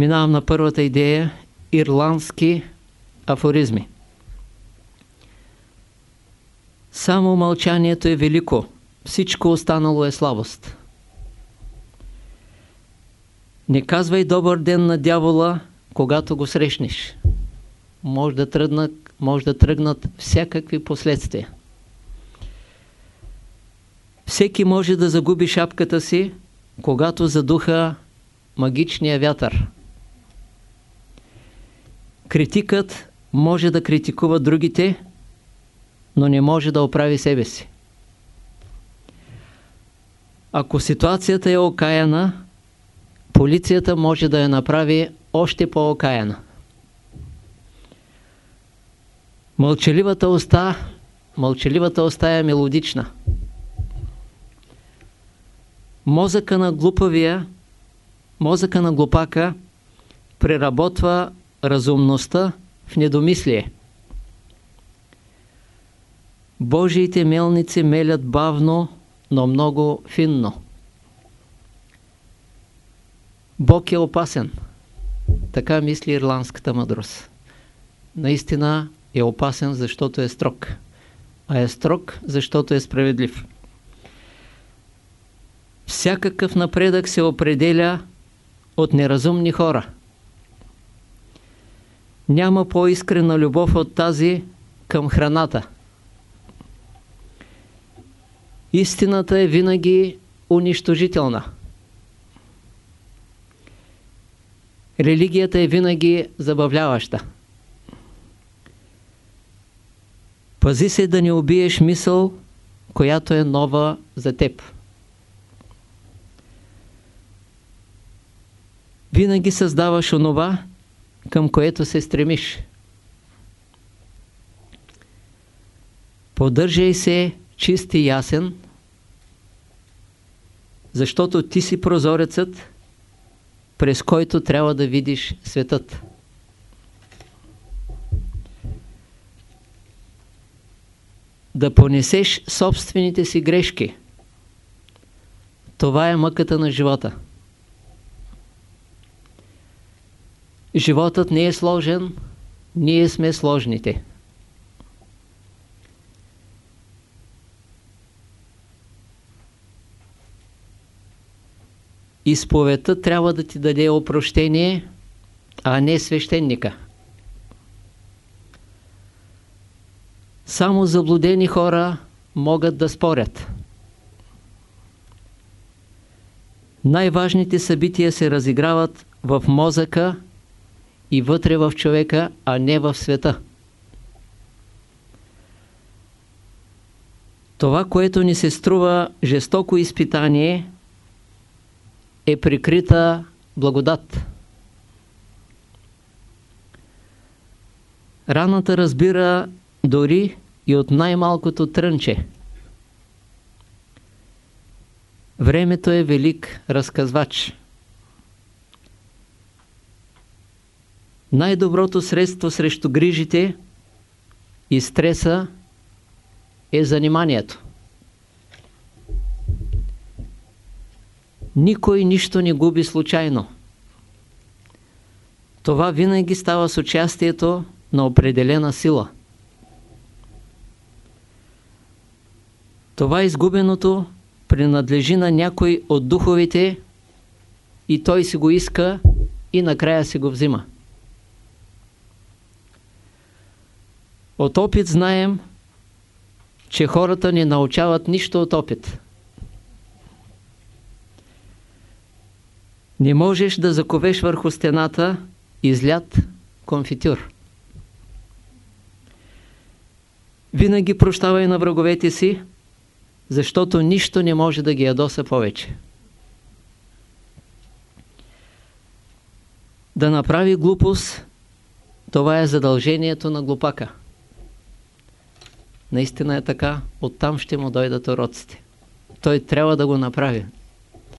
Минавам на първата идея – ирландски афоризми. Само мълчанието е велико, всичко останало е слабост. Не казвай добър ден на дявола, когато го срещнеш. Може да тръгнат, може да тръгнат всякакви последствия. Всеки може да загуби шапката си, когато задуха магичния вятър. Критикът може да критикува другите, но не може да оправи себе си. Ако ситуацията е окаяна, полицията може да я направи още по-окаяна. Мълчаливата уста, мълчаливата уста е мелодична. Мозъка на глупавия, мозъка на глупака преработва разумността в недомислие. Божиите мелници мелят бавно, но много финно. Бог е опасен. Така мисли ирландската мъдрост. Наистина е опасен, защото е строг. А е строг, защото е справедлив. Всякакъв напредък се определя от неразумни хора. Няма по-искрена любов от тази към храната. Истината е винаги унищожителна. Религията е винаги забавляваща. Пази се да не убиеш мисъл, която е нова за теб. Винаги създаваш онова, към което се стремиш. Поддържай се чист и ясен, защото ти си прозорецът, през който трябва да видиш светът. Да понесеш собствените си грешки. Това е мъката на живота. Животът не е сложен, ние сме сложните. Изповедта трябва да ти даде опрощение, а не свещеника. Само заблудени хора могат да спорят. Най-важните събития се разиграват в мозъка и вътре в човека, а не в света. Това, което ни се струва жестоко изпитание, е прикрита благодат. Раната разбира дори и от най-малкото трънче. Времето е велик разказвач. Най-доброто средство срещу грижите и стреса е заниманието. Никой нищо не губи случайно. Това винаги става с участието на определена сила. Това изгубеното принадлежи на някой от духовите и той си го иска и накрая си го взима. От опит знаем, че хората не научават нищо от опит. Не можеш да заковеш върху стената излят конфитюр. Винаги прощавай на враговете си, защото нищо не може да ги ядоса повече. Да направи глупост, това е задължението на глупака. Наистина е така, оттам ще му дойдат уроците. Той трябва да го направи.